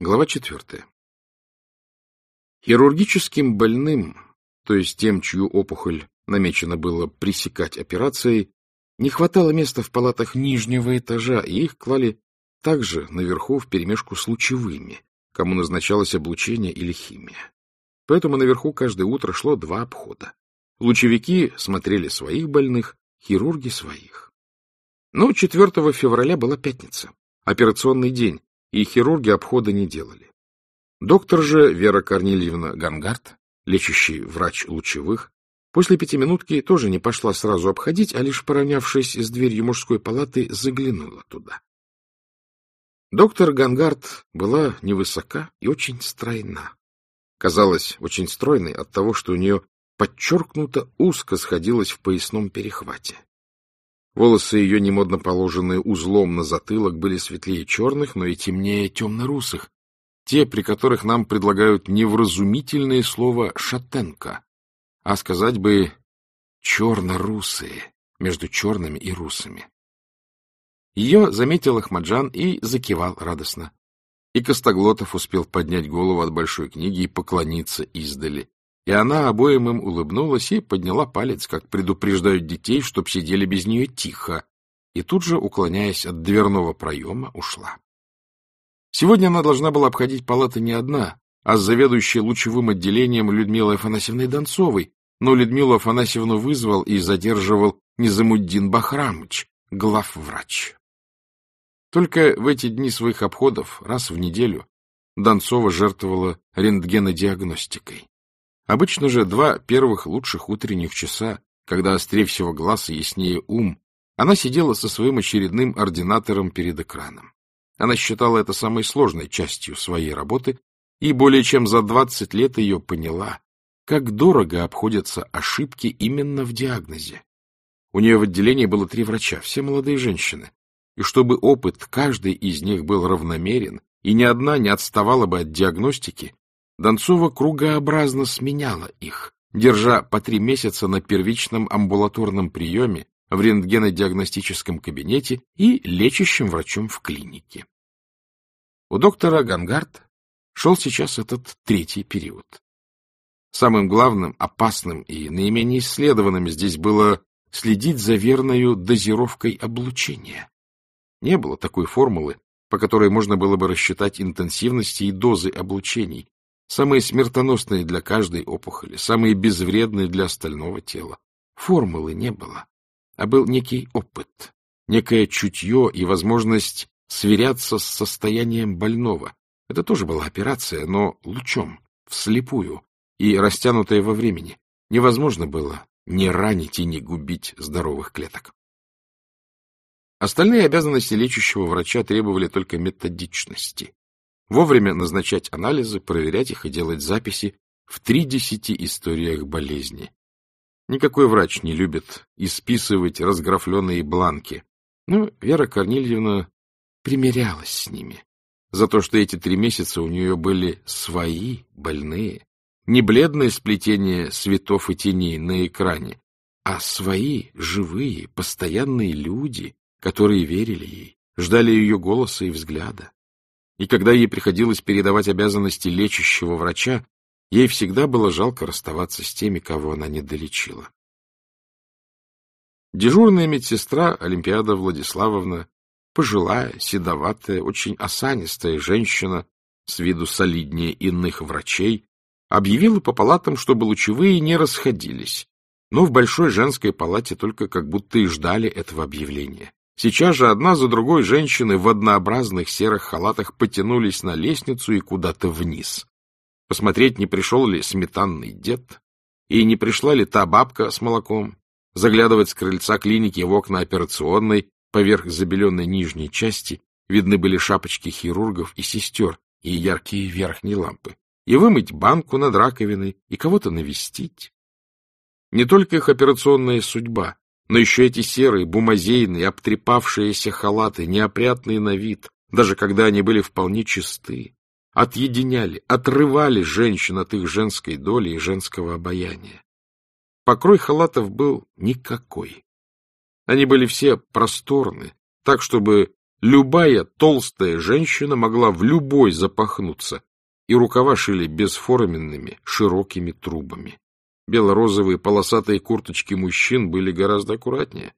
Глава четвертая. Хирургическим больным, то есть тем, чью опухоль намечено было пресекать операцией, не хватало места в палатах нижнего этажа, и их клали также наверху вперемешку с лучевыми, кому назначалось облучение или химия. Поэтому наверху каждое утро шло два обхода. Лучевики смотрели своих больных, хирурги своих. Но 4 февраля была пятница, операционный день, и хирурги обхода не делали. Доктор же Вера Корнильевна Гангард, лечащий врач лучевых, после пятиминутки тоже не пошла сразу обходить, а лишь поравнявшись с дверью мужской палаты, заглянула туда. Доктор Гангард была невысока и очень стройна. Казалась очень стройной от того, что у нее подчеркнуто узко сходилось в поясном перехвате. Волосы ее, немодно положенные узлом на затылок, были светлее черных, но и темнее темно-русых, те, при которых нам предлагают невразумительное слово «шатенка», а сказать бы «черно-русые» между черными и русами. Ее заметил Ахмаджан и закивал радостно. И Костоглотов успел поднять голову от большой книги и поклониться издали и она обоим им улыбнулась и подняла палец, как предупреждают детей, чтоб сидели без нее тихо, и тут же, уклоняясь от дверного проема, ушла. Сегодня она должна была обходить палаты не одна, а с заведующей лучевым отделением Людмилой Афанасьевной Донцовой, но Людмилу Афанасьевну вызвал и задерживал Низамуддин Бахрамыч, главврач. Только в эти дни своих обходов, раз в неделю, Донцова жертвовала рентгенодиагностикой. Обычно же два первых лучших утренних часа, когда острее всего глаз и яснее ум, она сидела со своим очередным ординатором перед экраном. Она считала это самой сложной частью своей работы и более чем за двадцать лет ее поняла, как дорого обходятся ошибки именно в диагнозе. У нее в отделении было три врача, все молодые женщины, и чтобы опыт каждой из них был равномерен, и ни одна не отставала бы от диагностики, Донцова кругообразно сменяла их, держа по три месяца на первичном амбулаторном приеме в рентгенодиагностическом кабинете и лечащим врачом в клинике. У доктора Гангард шел сейчас этот третий период. Самым главным, опасным и наименее исследованным здесь было следить за верною дозировкой облучения. Не было такой формулы, по которой можно было бы рассчитать интенсивности и дозы облучений, самые смертоносные для каждой опухоли, самые безвредные для остального тела. Формулы не было, а был некий опыт, некое чутье и возможность сверяться с состоянием больного. Это тоже была операция, но лучом, вслепую и растянутая во времени. Невозможно было не ранить и не губить здоровых клеток. Остальные обязанности лечащего врача требовали только методичности. Вовремя назначать анализы, проверять их и делать записи в тридесяти историях болезни. Никакой врач не любит исписывать разграфленные бланки. Но Вера Корнильевна примирялась с ними. За то, что эти три месяца у нее были свои больные. Не бледное сплетение светов и теней на экране, а свои живые, постоянные люди, которые верили ей, ждали ее голоса и взгляда. И когда ей приходилось передавать обязанности лечащего врача, ей всегда было жалко расставаться с теми, кого она не долечила. Дежурная медсестра Олимпиада Владиславовна, пожилая, седоватая, очень осанистая женщина, с виду солиднее иных врачей, объявила по палатам, чтобы лучевые не расходились, но в большой женской палате только как будто и ждали этого объявления. Сейчас же одна за другой женщины в однообразных серых халатах потянулись на лестницу и куда-то вниз. Посмотреть, не пришел ли сметанный дед, и не пришла ли та бабка с молоком, заглядывать с крыльца клиники в окна операционной, поверх забеленной нижней части, видны были шапочки хирургов и сестер и яркие верхние лампы, и вымыть банку над раковиной, и кого-то навестить. Не только их операционная судьба, но еще эти серые, бумазейные, обтрепавшиеся халаты, неопрятные на вид, даже когда они были вполне чисты, отъединяли, отрывали женщин от их женской доли и женского обаяния. Покрой халатов был никакой. Они были все просторны, так, чтобы Любая толстая женщина могла в любой запахнуться, и рукава шили бесформенными, широкими трубами. Бело-розовые полосатые курточки мужчин были гораздо аккуратнее.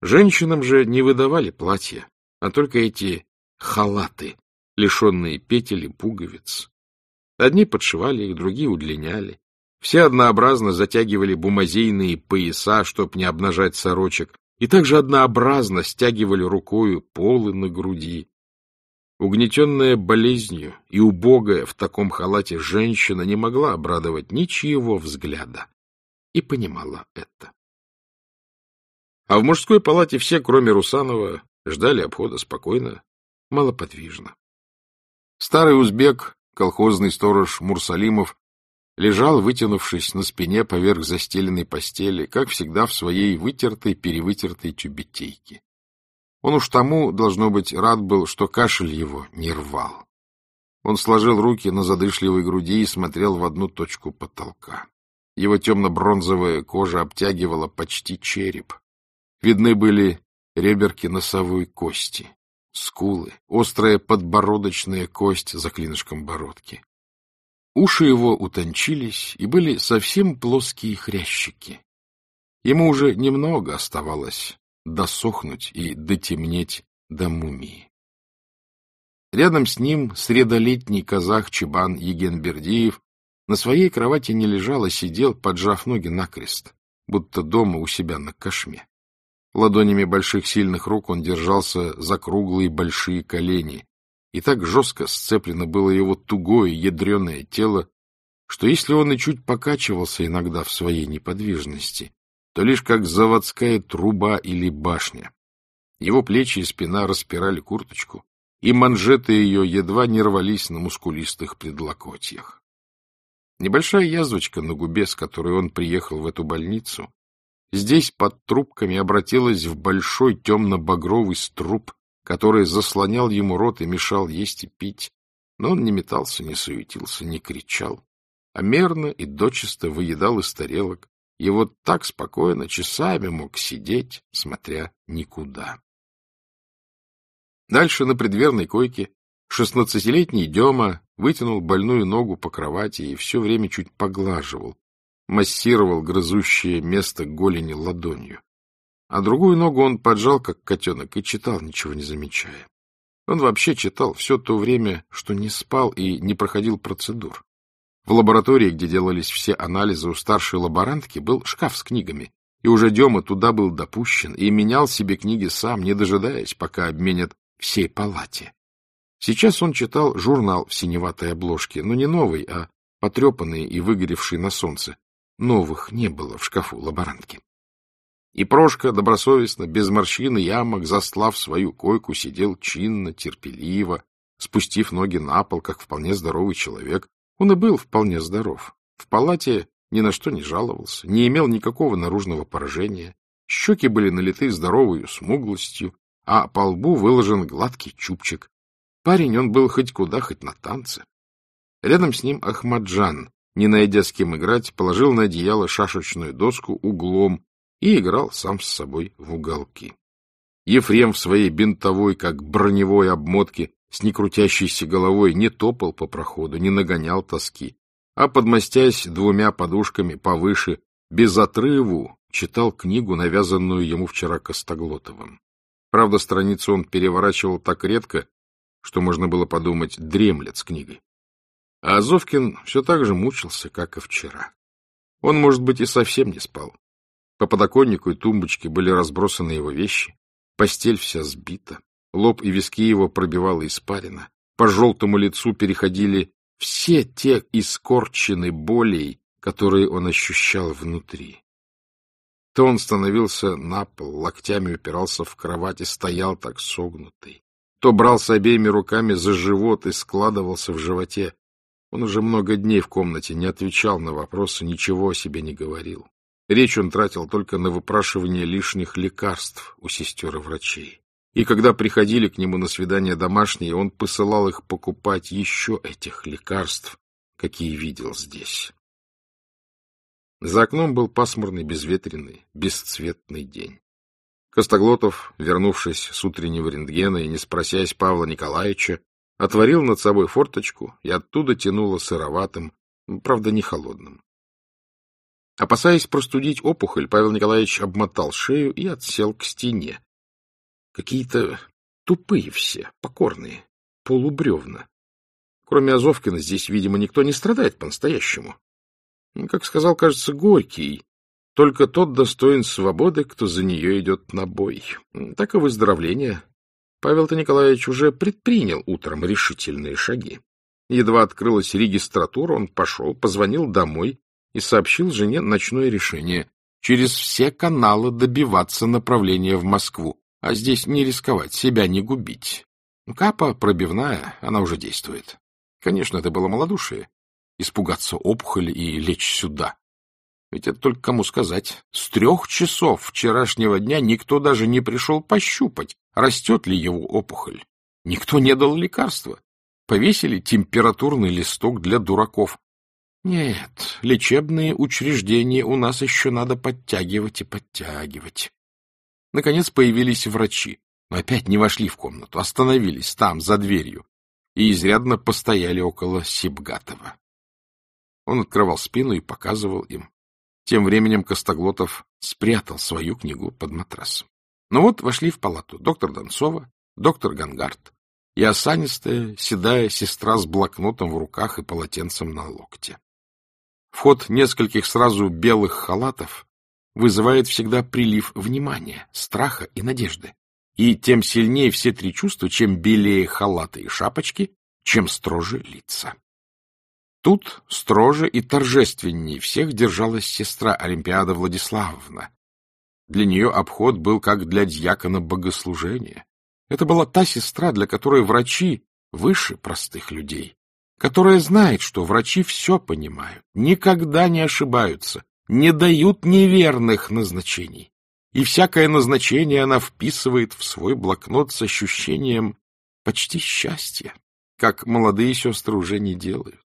Женщинам же не выдавали платья, а только эти халаты, лишенные петель и пуговиц. Одни подшивали их, другие удлиняли. Все однообразно затягивали бумазейные пояса, чтоб не обнажать сорочек, и также однообразно стягивали рукою полы на груди. Угнетенная болезнью и убогая в таком халате женщина не могла обрадовать ничьего взгляда и понимала это. А в мужской палате все, кроме Русанова, ждали обхода спокойно, малоподвижно. Старый узбек, колхозный сторож Мурсалимов, лежал, вытянувшись на спине поверх застеленной постели, как всегда в своей вытертой-перевытертой тюбетейке. Он уж тому, должно быть, рад был, что кашель его не рвал. Он сложил руки на задышливой груди и смотрел в одну точку потолка. Его темно-бронзовая кожа обтягивала почти череп. Видны были реберки носовой кости, скулы, острая подбородочная кость за клинышком бородки. Уши его утончились и были совсем плоские хрящики. Ему уже немного оставалось досохнуть и дотемнеть до мумии. Рядом с ним средолетний казах Чебан Егенбердиев на своей кровати не лежал, а сидел, поджав ноги накрест, будто дома у себя на кошме. Ладонями больших сильных рук он держался за круглые большие колени, и так жестко сцеплено было его тугое, ядреное тело, что если он и чуть покачивался иногда в своей неподвижности, то лишь как заводская труба или башня. Его плечи и спина распирали курточку, и манжеты ее едва не рвались на мускулистых предлокотьях. Небольшая язвочка на губе, с которой он приехал в эту больницу, здесь под трубками обратилась в большой темно-багровый струп, который заслонял ему рот и мешал есть и пить, но он не метался, не суетился, не кричал, а мерно и дочисто выедал из тарелок, и вот так спокойно часами мог сидеть, смотря никуда. Дальше на предверной койке шестнадцатилетний Дема вытянул больную ногу по кровати и все время чуть поглаживал, массировал грызущее место голени ладонью а другую ногу он поджал, как котенок, и читал, ничего не замечая. Он вообще читал все то время, что не спал и не проходил процедур. В лаборатории, где делались все анализы у старшей лаборантки, был шкаф с книгами, и уже Дема туда был допущен и менял себе книги сам, не дожидаясь, пока обменят всей палате. Сейчас он читал журнал в синеватой обложке, но не новый, а потрепанный и выгоревший на солнце. Новых не было в шкафу лаборантки. И Прошка добросовестно, без морщин и ямок, заслав свою койку, сидел чинно, терпеливо, спустив ноги на пол, как вполне здоровый человек. Он и был вполне здоров. В палате ни на что не жаловался, не имел никакого наружного поражения. Щеки были налиты здоровой смуглостью, а по лбу выложен гладкий чубчик. Парень он был хоть куда, хоть на танцы. Рядом с ним Ахмаджан, не найдя с кем играть, положил на одеяло шашечную доску углом и играл сам с собой в уголки. Ефрем в своей бинтовой, как броневой обмотке, с некрутящейся головой не топал по проходу, не нагонял тоски, а, подмостясь двумя подушками повыше, без отрыву читал книгу, навязанную ему вчера Костоглотовым. Правда, страницу он переворачивал так редко, что можно было подумать, дремлет с книгой. А Азовкин все так же мучился, как и вчера. Он, может быть, и совсем не спал. По подоконнику и тумбочке были разбросаны его вещи, постель вся сбита, лоб и виски его пробивало испарина, по желтому лицу переходили все те искорчены болей, которые он ощущал внутри. То он становился на пол, локтями упирался в кровать и стоял так согнутый, то брался обеими руками за живот и складывался в животе. Он уже много дней в комнате не отвечал на вопросы, ничего о себе не говорил. Речь он тратил только на выпрашивание лишних лекарств у сестер и врачей. И когда приходили к нему на свидания домашние, он посылал их покупать еще этих лекарств, какие видел здесь. За окном был пасмурный, безветренный, бесцветный день. Костоглотов, вернувшись с утреннего рентгена и не спросясь Павла Николаевича, отворил над собой форточку и оттуда тянуло сыроватым, правда, не холодным. Опасаясь простудить опухоль, Павел Николаевич обмотал шею и отсел к стене. Какие-то тупые все, покорные, полубревна. Кроме Азовкина, здесь, видимо, никто не страдает по-настоящему. Как сказал, кажется, Горький, только тот достоин свободы, кто за нее идет на бой. Так и выздоровление. Павел-то Николаевич уже предпринял утром решительные шаги. Едва открылась регистратура, он пошел, позвонил домой и сообщил жене ночное решение через все каналы добиваться направления в Москву, а здесь не рисковать, себя не губить. Капа пробивная, она уже действует. Конечно, это было малодушие — испугаться опухоли и лечь сюда. Ведь это только кому сказать. С трех часов вчерашнего дня никто даже не пришел пощупать, растет ли его опухоль. Никто не дал лекарства. Повесили температурный листок для дураков. Нет, лечебные учреждения у нас еще надо подтягивать и подтягивать. Наконец появились врачи, но опять не вошли в комнату, остановились там, за дверью, и изрядно постояли около Сибгатова. Он открывал спину и показывал им. Тем временем Костоглотов спрятал свою книгу под матрасом. Но ну вот вошли в палату доктор Донцова, доктор Гангард и осанистая, седая сестра с блокнотом в руках и полотенцем на локте. Вход нескольких сразу белых халатов вызывает всегда прилив внимания, страха и надежды. И тем сильнее все три чувства, чем белее халаты и шапочки, чем строже лица. Тут строже и торжественнее всех держалась сестра Олимпиада Владиславовна. Для нее обход был как для дьякона богослужения. Это была та сестра, для которой врачи выше простых людей, которая знает, что врачи все понимают, никогда не ошибаются, не дают неверных назначений. И всякое назначение она вписывает в свой блокнот с ощущением почти счастья, как молодые сестры уже не делают.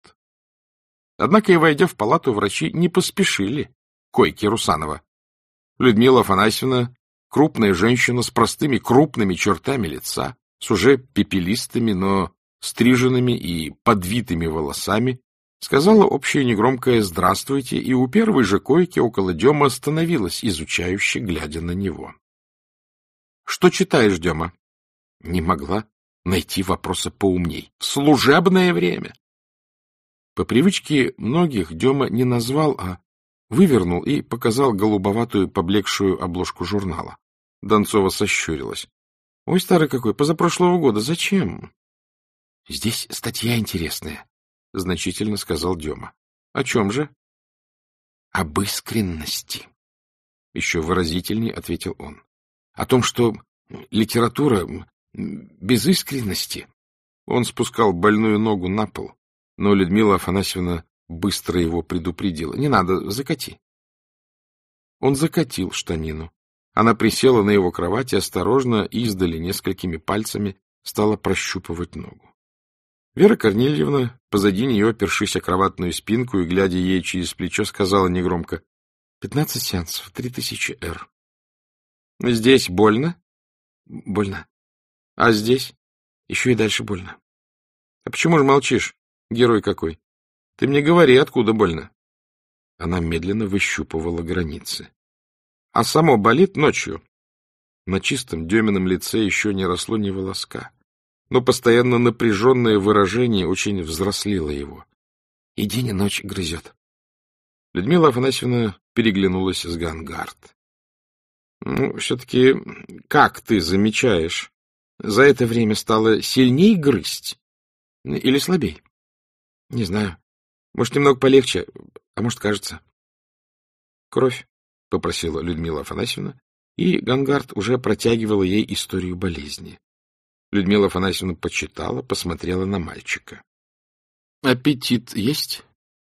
Однако и войдя в палату, врачи не поспешили койки Русанова. Людмила Афанасьевна, крупная женщина с простыми крупными чертами лица, с уже пепелистыми, но стриженными и подвитыми волосами, сказала общее негромкое «здравствуйте» и у первой же койки около Дема остановилась, изучающе глядя на него. — Что читаешь, Дема? Не могла найти вопроса поумней. Служебное время! По привычке многих Дема не назвал, а вывернул и показал голубоватую поблекшую обложку журнала. Донцова сощурилась. — Ой, старый какой, позапрошлого года, зачем? — Здесь статья интересная, — значительно сказал Дема. — О чем же? — Об искренности. Еще выразительнее ответил он. — О том, что литература без искренности. Он спускал больную ногу на пол, но Людмила Афанасьевна быстро его предупредила. — Не надо, закати. Он закатил штанину. Она присела на его кровать и осторожно, издали несколькими пальцами, стала прощупывать ногу. Вера Корнильевна, позади нее, опершись о кроватную спинку и глядя ей через плечо, сказала негромко, — Пятнадцать сеансов, три тысячи эр. — Здесь больно? — Больно. — А здесь? — Еще и дальше больно. — А почему же молчишь? Герой какой. Ты мне говори, откуда больно. Она медленно выщупывала границы. А само болит ночью. На чистом Демином лице еще не росло ни волоска, но постоянно напряженное выражение очень взрослило его. И день и ночь грызет. Людмила Афанасьевна переглянулась с Гангард. — Ну, все-таки как ты замечаешь? За это время стало сильней грызть? Или слабей? — Не знаю. Может, немного полегче, а может, кажется. — Кровь, — попросила Людмила Афанасьевна, и Гангард уже протягивала ей историю болезни. Людмила Афанасьевна почитала, посмотрела на мальчика. — Аппетит есть?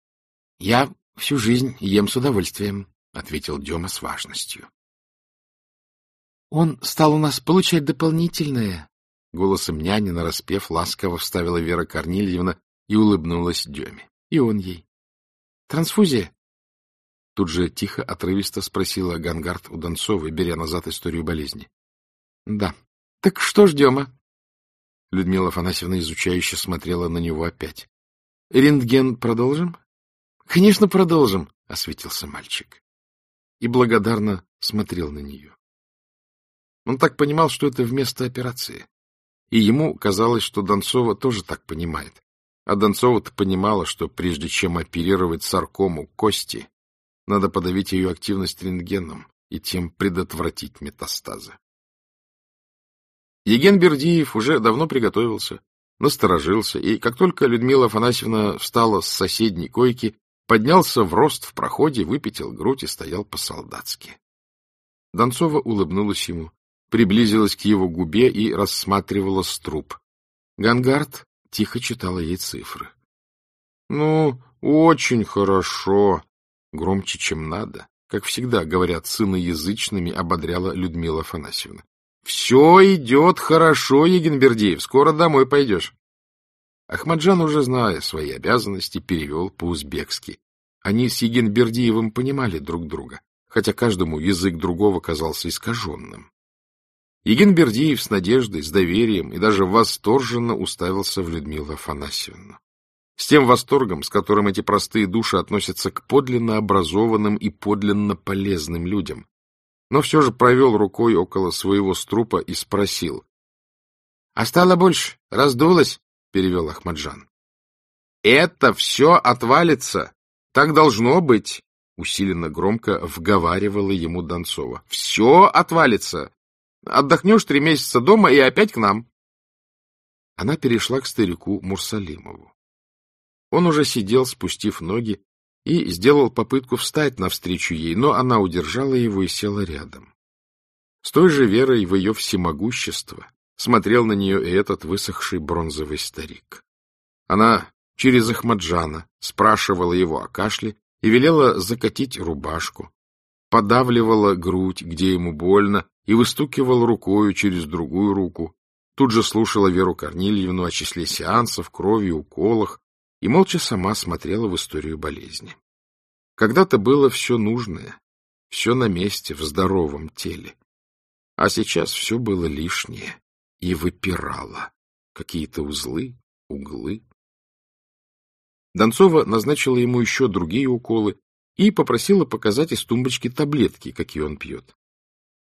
— Я всю жизнь ем с удовольствием, — ответил Дема с важностью. — Он стал у нас получать дополнительное, — голосом няни нараспев ласково вставила Вера Корнильевна, и улыбнулась Деме. И он ей. Трансфузия? Тут же тихо, отрывисто спросила Гангард у Донцовой, беря назад историю болезни. — Да. — Так что ждем, а? Людмила Афанасьевна изучающе смотрела на него опять. — Рентген продолжим? — Конечно, продолжим, — осветился мальчик. И благодарно смотрел на нее. Он так понимал, что это вместо операции. И ему казалось, что Донцова тоже так понимает. А Донцова-то понимала, что прежде чем оперировать саркому кости, надо подавить ее активность рентгеном и тем предотвратить метастазы. Еген Бердиев уже давно приготовился, насторожился, и как только Людмила Афанасьевна встала с соседней койки, поднялся в рост в проходе, выпятил грудь и стоял по-солдатски. Донцова улыбнулась ему, приблизилась к его губе и рассматривала струп. Гангард тихо читала ей цифры. — Ну, очень хорошо. Громче, чем надо. Как всегда, говорят сыноязычными, ободряла Людмила Афанасьевна. — Все идет хорошо, Егенбердеев, скоро домой пойдешь. Ахмаджан, уже зная свои обязанности, перевел по-узбекски. Они с Егенбердиевым понимали друг друга, хотя каждому язык другого казался искаженным. Егенбердиев с надеждой, с доверием и даже восторженно уставился в Людмилу Афанасьевну. С тем восторгом, с которым эти простые души относятся к подлинно образованным и подлинно полезным людям, но все же провел рукой около своего струпа и спросил. — А стало больше? Раздулось? — перевел Ахмаджан. — Это все отвалится. Так должно быть, — усиленно громко вговаривала ему Донцова. — Все отвалится. Отдохнешь три месяца дома и опять к нам. Она перешла к старику Мурсалимову. Он уже сидел, спустив ноги, и сделал попытку встать навстречу ей, но она удержала его и села рядом. С той же верой в ее всемогущество смотрел на нее и этот высохший бронзовый старик. Она через Ахмаджана спрашивала его о кашле и велела закатить рубашку, подавливала грудь, где ему больно, и выстукивала рукою через другую руку, тут же слушала Веру Корнильевну о числе сеансов, крови, уколах, и молча сама смотрела в историю болезни. Когда-то было все нужное, все на месте, в здоровом теле. А сейчас все было лишнее и выпирало. Какие-то узлы, углы. Донцова назначила ему еще другие уколы и попросила показать из тумбочки таблетки, какие он пьет.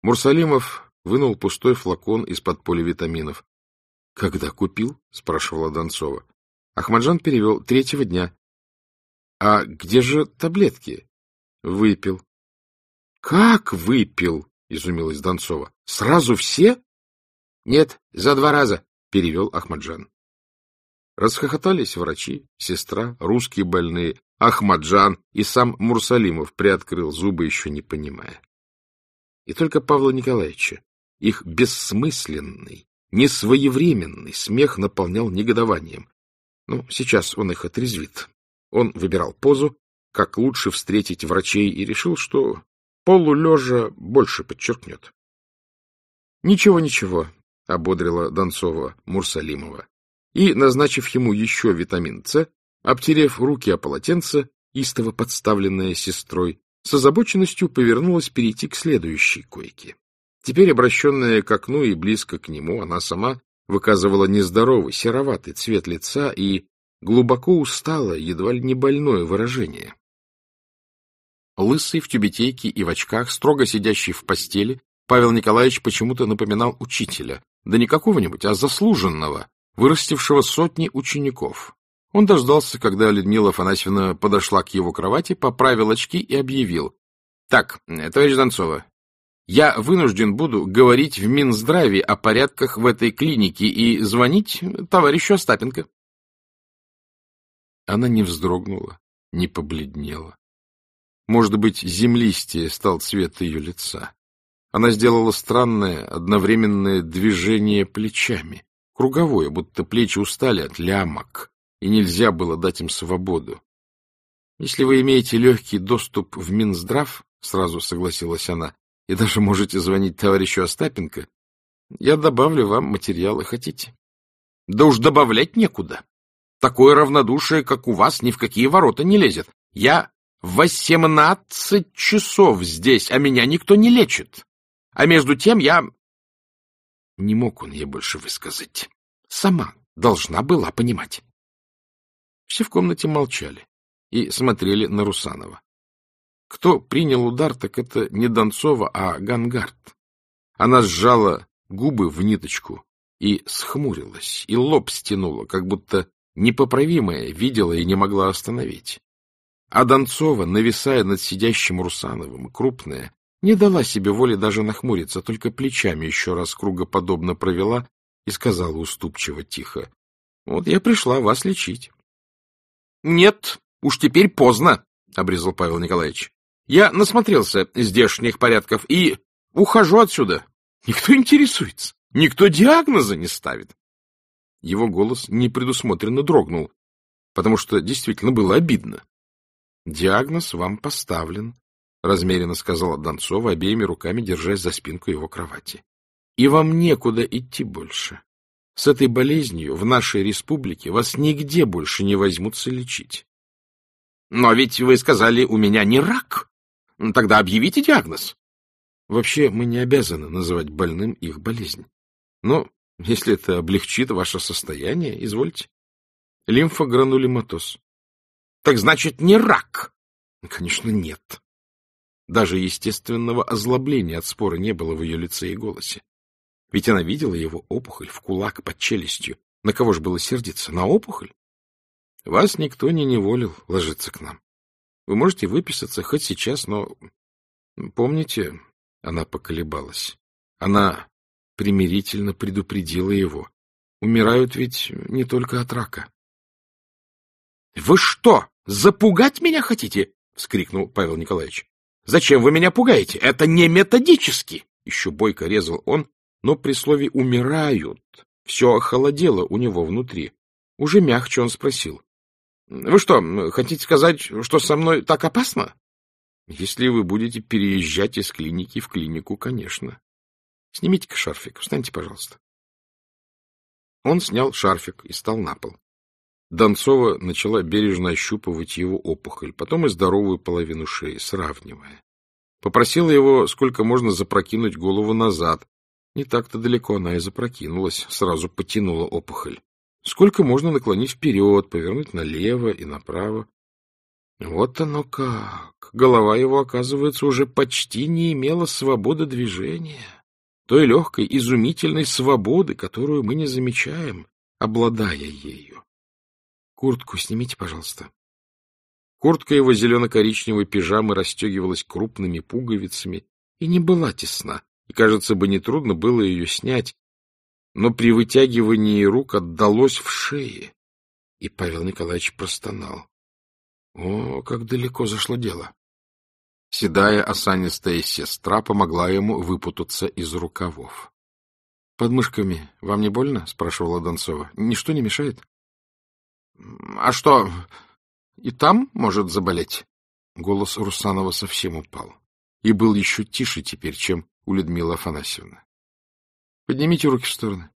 Мурсалимов вынул пустой флакон из-под поливитаминов. — Когда купил? — спрашивала Донцова. Ахмаджан перевел третьего дня. — А где же таблетки? — Выпил. — Как выпил? — изумилась Донцова. — Сразу все? — Нет, за два раза, — перевел Ахмаджан. Расхохотались врачи, сестра, русские больные, Ахмаджан и сам Мурсалимов приоткрыл зубы, еще не понимая. И только Павла Николаевича, их бессмысленный, несвоевременный смех наполнял негодованием. Ну, сейчас он их отрезвит. Он выбирал позу, как лучше встретить врачей, и решил, что полулежа больше подчеркнет. — Ничего, ничего, — ободрила Донцова Мурсалимова. И, назначив ему еще витамин С, обтерев руки о полотенце, истово подставленное сестрой, с озабоченностью повернулась перейти к следующей койке. Теперь, обращенная к окну и близко к нему, она сама выказывала нездоровый, сероватый цвет лица и глубоко усталое, едва ли не больное выражение. Лысый в тюбетейке и в очках, строго сидящий в постели, Павел Николаевич почему-то напоминал учителя, да не какого-нибудь, а заслуженного, вырастившего сотни учеников. Он дождался, когда Людмила Афанасьевна подошла к его кровати, поправил очки и объявил. — Так, товарищ Донцова, я вынужден буду говорить в Минздраве о порядках в этой клинике и звонить товарищу Остапенко. Она не вздрогнула, не побледнела. Может быть, землистее стал цвет ее лица. Она сделала странное, одновременное движение плечами, круговое, будто плечи устали от лямок, и нельзя было дать им свободу. Если вы имеете легкий доступ в Минздрав, — сразу согласилась она, и даже можете звонить товарищу Остапенко, я добавлю вам материалы, хотите. Да уж добавлять некуда. Такое равнодушие, как у вас, ни в какие ворота не лезет. Я Восемнадцать часов здесь, а меня никто не лечит. А между тем я... Не мог он ей больше высказать. Сама должна была понимать. Все в комнате молчали и смотрели на Русанова. Кто принял удар, так это не Донцова, а Гангард. Она сжала губы в ниточку и схмурилась, и лоб стянула, как будто непоправимое видела и не могла остановить. А Донцова, нависая над сидящим Русановым, крупная, не дала себе воли даже нахмуриться, только плечами еще раз кругоподобно провела и сказала уступчиво тихо. — Вот я пришла вас лечить. — Нет, уж теперь поздно, — обрезал Павел Николаевич. — Я насмотрелся здешних порядков и ухожу отсюда. Никто интересуется, никто диагноза не ставит. Его голос непредусмотренно дрогнул, потому что действительно было обидно. — Диагноз вам поставлен, — размеренно сказала Донцова, обеими руками держась за спинку его кровати. — И вам некуда идти больше. С этой болезнью в нашей республике вас нигде больше не возьмутся лечить. — Но ведь вы сказали, у меня не рак. Тогда объявите диагноз. Вообще, мы не обязаны называть больным их болезнь. Но если это облегчит ваше состояние, извольте. Лимфогранулематоз. — Так значит, не рак? — Конечно, нет. Даже естественного озлобления от спора не было в ее лице и голосе. Ведь она видела его опухоль в кулак под челюстью. На кого же было сердиться? На опухоль? Вас никто не неволил ложиться к нам. Вы можете выписаться хоть сейчас, но... Помните, она поколебалась. Она примирительно предупредила его. Умирают ведь не только от рака. — Вы что, запугать меня хотите? — вскрикнул Павел Николаевич. — Зачем вы меня пугаете? Это не методически! Еще бойко резал он, но при слове «умирают» все охолодело у него внутри. Уже мягче он спросил. — Вы что, хотите сказать, что со мной так опасно? — Если вы будете переезжать из клиники в клинику, конечно. Снимите-ка шарфик, встаньте, пожалуйста. Он снял шарфик и стал на пол. Донцова начала бережно ощупывать его опухоль, потом и здоровую половину шеи, сравнивая. Попросила его, сколько можно запрокинуть голову назад. Не так-то далеко она и запрокинулась, сразу потянула опухоль. Сколько можно наклонить вперед, повернуть налево и направо. Вот оно как! Голова его, оказывается, уже почти не имела свободы движения. Той легкой, изумительной свободы, которую мы не замечаем, обладая ею. Куртку снимите, пожалуйста. Куртка его зелено-коричневой пижамы расстегивалась крупными пуговицами и не была тесна, и, кажется бы, нетрудно было ее снять, но при вытягивании рук отдалось в шее, и Павел Николаевич простонал. О, как далеко зашло дело! Седая осанистая сестра помогла ему выпутаться из рукавов. — Подмышками вам не больно? — спрашивала Донцова. — Ничто не мешает? — А что, и там может заболеть? Голос Русанова совсем упал и был еще тише теперь, чем у Людмилы Афанасьевны. Поднимите руки в стороны.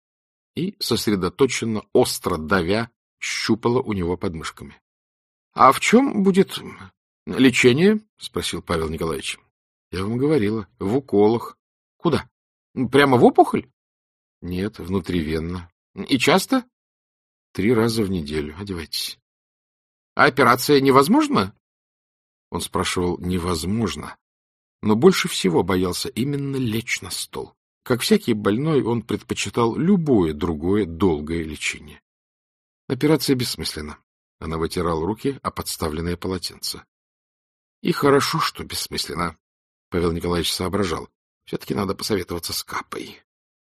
И, сосредоточенно, остро давя, щупала у него подмышками. — А в чем будет лечение? — спросил Павел Николаевич. — Я вам говорила, в уколах. — Куда? Прямо в опухоль? — Нет, внутривенно. — И часто? Три раза в неделю. Одевайтесь. — А операция невозможна? Он спрашивал «невозможно», но больше всего боялся именно лечь на стол. Как всякий больной, он предпочитал любое другое долгое лечение. Операция бессмысленна. Она вытирала руки о подставленное полотенце. И хорошо, что бессмысленно. Павел Николаевич соображал. Все-таки надо посоветоваться с Капой.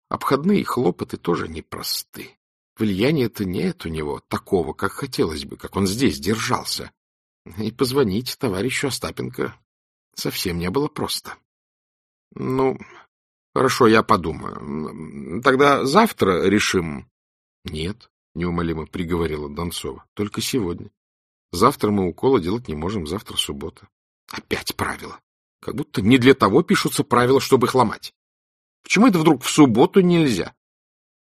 Обходные хлопоты тоже непросты. Влияния-то нет у него такого, как хотелось бы, как он здесь держался. И позвонить товарищу Остапенко совсем не было просто. — Ну, хорошо, я подумаю. Тогда завтра решим. — Нет, — неумолимо приговорила Донцова, — только сегодня. Завтра мы укола делать не можем, завтра суббота. Опять правила. Как будто не для того пишутся правила, чтобы их ломать. Почему это вдруг в субботу нельзя?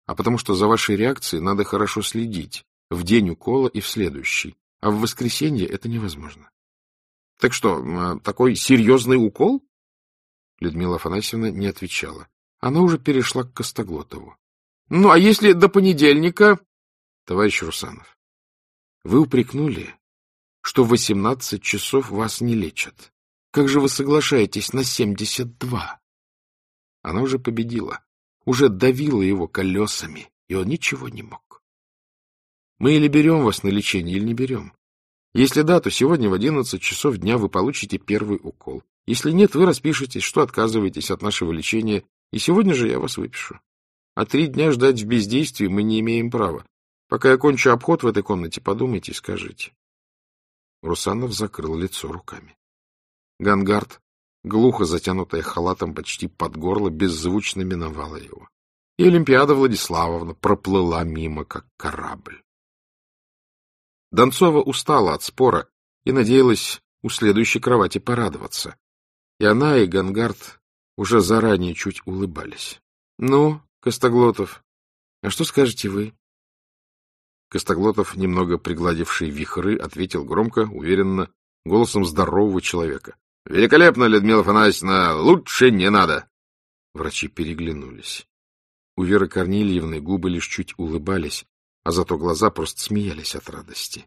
а потому что за вашей реакцией надо хорошо следить в день укола и в следующий, а в воскресенье это невозможно. Так что, такой серьезный укол? Людмила Афанасьевна не отвечала. Она уже перешла к Костоглотову. — Ну, а если до понедельника? — Товарищ Русанов, вы упрекнули, что в восемнадцать часов вас не лечат. Как же вы соглашаетесь на семьдесят два? Она уже победила, уже давила его колесами, и он ничего не мог. Мы или берем вас на лечение, или не берем. Если да, то сегодня в одиннадцать часов дня вы получите первый укол. Если нет, вы распишетесь, что отказываетесь от нашего лечения, и сегодня же я вас выпишу. А три дня ждать в бездействии мы не имеем права. Пока я кончу обход в этой комнате, подумайте и скажите. Русанов закрыл лицо руками. Гангард, глухо затянутая халатом почти под горло, беззвучно миновала его. И Олимпиада Владиславовна проплыла мимо, как корабль. Донцова устала от спора и надеялась у следующей кровати порадоваться. И она, и Гангард уже заранее чуть улыбались. — Ну, Костоглотов, а что скажете вы? Костоглотов, немного пригладивший вихры, ответил громко, уверенно, голосом здорового человека. — Великолепно, Людмила Афанасьевна, лучше не надо. Врачи переглянулись. У Веры Корнильевны губы лишь чуть улыбались, а зато глаза просто смеялись от радости.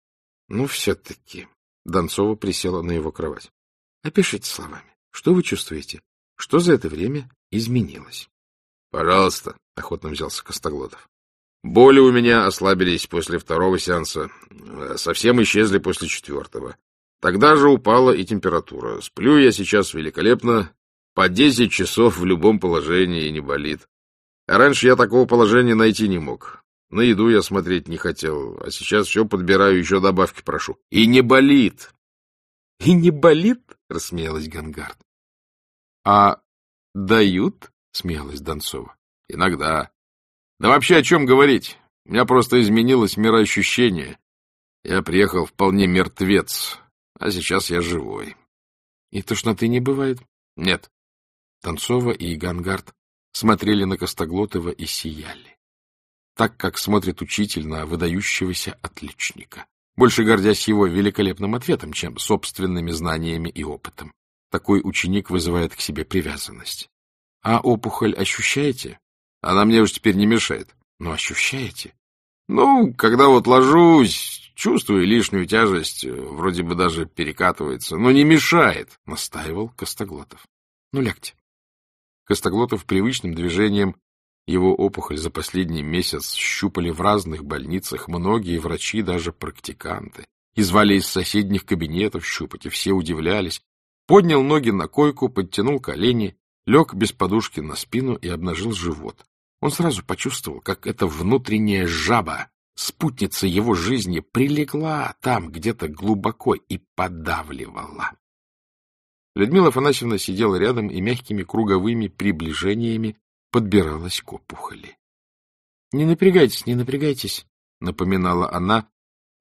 — Ну, все-таки. Донцова присела на его кровать. — Опишите словами. Что вы чувствуете? Что за это время изменилось? — Пожалуйста, — охотно взялся Костоглотов. — Боли у меня ослабились после второго сеанса, совсем исчезли после четвертого. Тогда же упала и температура. Сплю я сейчас великолепно, по десять часов в любом положении и не болит. А раньше я такого положения найти не мог. На еду я смотреть не хотел, а сейчас все подбираю, еще добавки прошу. И не болит. — И не болит? — рассмеялась Гангард. — А дают? — смеялась Донцова. — Иногда. Да вообще о чем говорить? У меня просто изменилось мироощущение. Я приехал вполне мертвец, а сейчас я живой. — И тошноты не бывает? — Нет. Донцова и Гангард смотрели на Костоглотова и сияли. Так, как смотрит учитель на выдающегося отличника, больше гордясь его великолепным ответом, чем собственными знаниями и опытом. Такой ученик вызывает к себе привязанность. — А опухоль ощущаете? — Она мне уж теперь не мешает. — Но ощущаете? — Ну, когда вот ложусь, чувствую лишнюю тяжесть, вроде бы даже перекатывается, но не мешает, — настаивал Костоглотов. — Ну, лягте. Костоглотов привычным движением его опухоль за последний месяц щупали в разных больницах многие врачи, даже практиканты. И звали из соседних кабинетов щупать, и все удивлялись. Поднял ноги на койку, подтянул колени, лег без подушки на спину и обнажил живот. Он сразу почувствовал, как эта внутренняя жаба, спутница его жизни, прилегла там где-то глубоко и подавливала. Людмила Афанасьевна сидела рядом и мягкими круговыми приближениями подбиралась к опухоли. — Не напрягайтесь, не напрягайтесь, — напоминала она,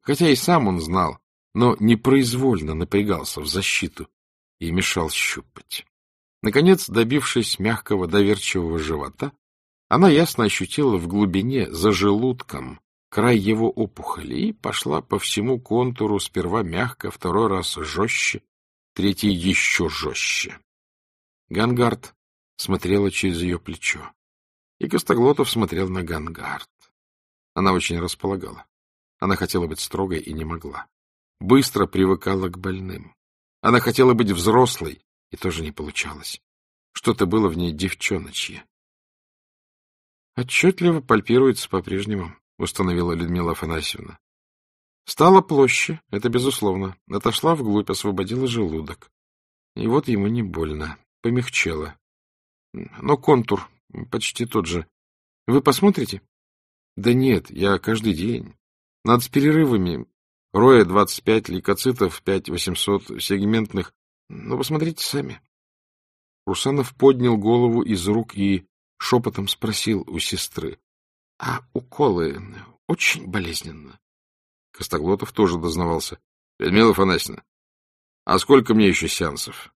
хотя и сам он знал, но непроизвольно напрягался в защиту и мешал щупать. Наконец, добившись мягкого доверчивого живота, она ясно ощутила в глубине, за желудком, край его опухоли и пошла по всему контуру сперва мягко, второй раз жестче, третий еще жестче. Гангард смотрела через ее плечо, и Костоглотов смотрел на Гангард. Она очень располагала. Она хотела быть строгой и не могла. Быстро привыкала к больным. Она хотела быть взрослой, и тоже не получалось. Что-то было в ней девчоночье. Отчетливо пальпируется по-прежнему, установила Людмила Афанасьевна. Стала площе, это безусловно. Отошла вглубь, освободила желудок. И вот ему не больно. Помягчело. Но контур почти тот же. Вы посмотрите? Да нет, я каждый день. Надо с перерывами. Роя 25, лейкоцитов 5800, сегментных. Ну, посмотрите сами. Русанов поднял голову из рук и шепотом спросил у сестры. — А уколы очень болезненно? Костоглотов тоже дознавался. — Людмила Афанасьевна, а сколько мне еще сеансов? —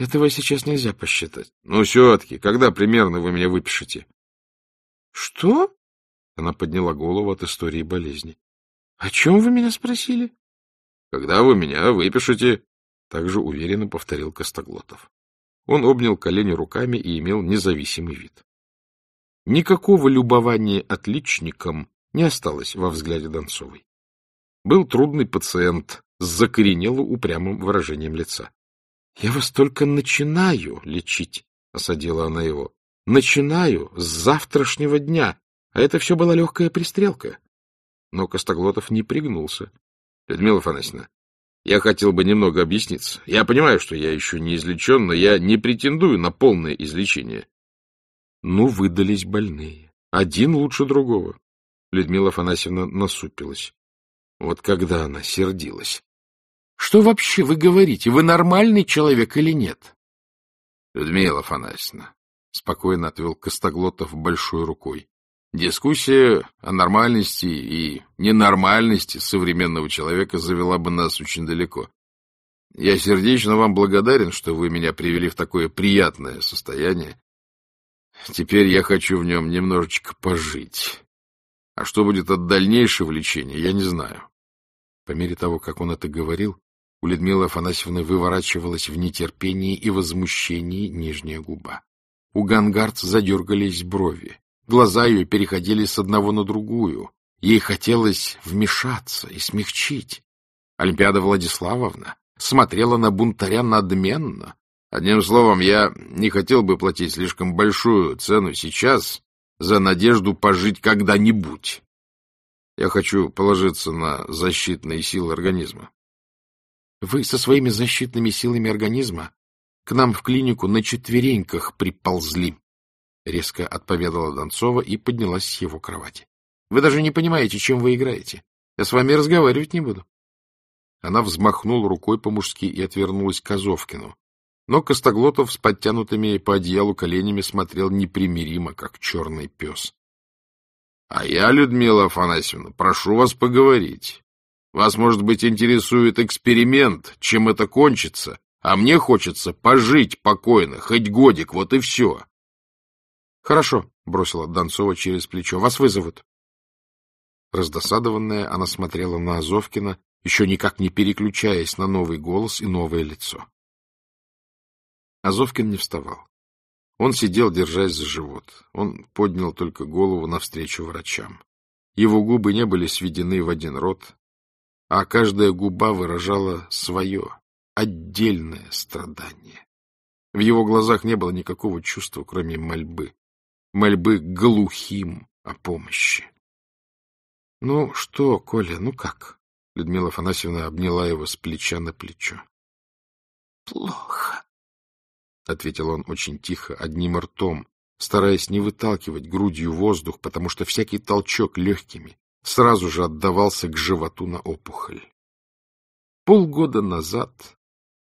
Этого сейчас нельзя посчитать. — Ну, все-таки, когда примерно вы меня выпишете? — Что? Она подняла голову от истории болезни. — О чем вы меня спросили? — Когда вы меня выпишете? также уверенно повторил Костоглотов. Он обнял колени руками и имел независимый вид. Никакого любования отличником не осталось во взгляде Донцовой. Был трудный пациент с закоренело упрямым выражением лица. — Я вас только начинаю лечить, — осадила она его. — Начинаю с завтрашнего дня, а это все была легкая пристрелка. Но Костоглотов не пригнулся. — Людмила Афанасьевна, я хотел бы немного объясниться. Я понимаю, что я еще не излечен, но я не претендую на полное излечение. Ну, выдались больные. Один лучше другого. Людмила Афанасьевна насупилась. Вот когда она сердилась. Что вообще вы говорите? Вы нормальный человек или нет? Людмила Афанасьевна, спокойно отвел Костоглотов большой рукой. Дискуссия о нормальности и ненормальности современного человека завела бы нас очень далеко. Я сердечно вам благодарен, что вы меня привели в такое приятное состояние. Теперь я хочу в нем немножечко пожить. А что будет от дальнейшего лечения, я не знаю. По мере того, как он это говорил, у Людмилы Афанасьевны выворачивалась в нетерпении и возмущении нижняя губа. У Гангард задергались брови. Глаза ее переходили с одного на другую. Ей хотелось вмешаться и смягчить. Олимпиада Владиславовна смотрела на бунтаря надменно. Одним словом, я не хотел бы платить слишком большую цену сейчас за надежду пожить когда-нибудь. Я хочу положиться на защитные силы организма. Вы со своими защитными силами организма к нам в клинику на четвереньках приползли, — резко отповедала Донцова и поднялась с его кровати. — Вы даже не понимаете, чем вы играете. Я с вами разговаривать не буду. Она взмахнула рукой по-мужски и отвернулась к Азовкину. Но Костоглотов с подтянутыми по одеялу коленями смотрел непримиримо, как черный пес. — А я, Людмила Афанасьевна, прошу вас поговорить. Вас, может быть, интересует эксперимент, чем это кончится, а мне хочется пожить покойно, хоть годик, вот и все. — Хорошо, — бросила Донцова через плечо, — вас вызовут. Раздосадованная, она смотрела на Азовкина, еще никак не переключаясь на новый голос и новое лицо. Азовкин не вставал. Он сидел, держась за живот. Он поднял только голову навстречу врачам. Его губы не были сведены в один рот, а каждая губа выражала свое, отдельное страдание. В его глазах не было никакого чувства, кроме мольбы. Мольбы глухим о помощи. — Ну что, Коля, ну как? — Людмила Афанасьевна обняла его с плеча на плечо. — Плохо, — ответил он очень тихо, одним ртом, стараясь не выталкивать грудью воздух, потому что всякий толчок легкими сразу же отдавался к животу на опухоль. Полгода назад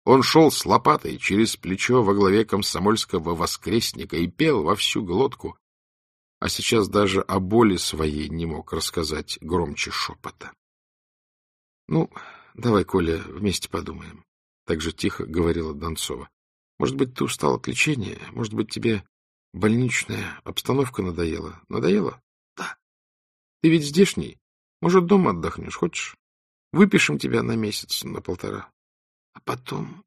он шел с лопатой через плечо во главе комсомольского воскресника и пел во всю глотку, а сейчас даже о боли своей не мог рассказать громче шепота. — Ну, давай, Коля, вместе подумаем, — так же тихо говорила Донцова. — Может быть, ты устал от лечения? Может быть, тебе больничная обстановка надоела? Надоела? Ты ведь здешний. Может, дома отдохнешь, хочешь? Выпишем тебя на месяц, на полтора. А потом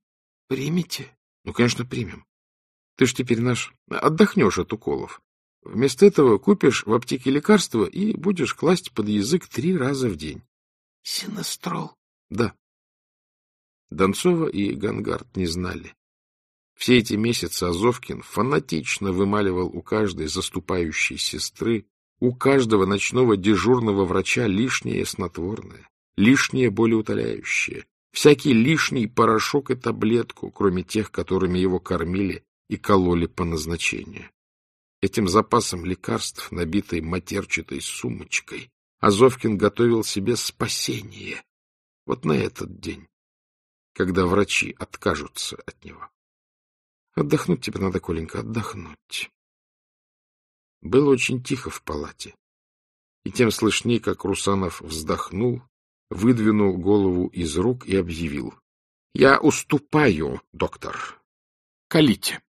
примите? Ну, конечно, примем. Ты ж теперь наш... Отдохнешь от уколов. Вместо этого купишь в аптеке лекарства и будешь класть под язык три раза в день. Синестрол? Да. Донцова и Гангард не знали. Все эти месяцы Азовкин фанатично вымаливал у каждой заступающей сестры у каждого ночного дежурного врача лишнее снотворное, лишнее болеутоляющее, всякий лишний порошок и таблетку, кроме тех, которыми его кормили и кололи по назначению. Этим запасом лекарств, набитой матерчатой сумочкой, Азовкин готовил себе спасение вот на этот день, когда врачи откажутся от него. Отдохнуть тебе надо, Коленька, отдохнуть. Было очень тихо в палате. И тем слышней, как Русанов вздохнул, выдвинул голову из рук и объявил. — Я уступаю, доктор. Колите.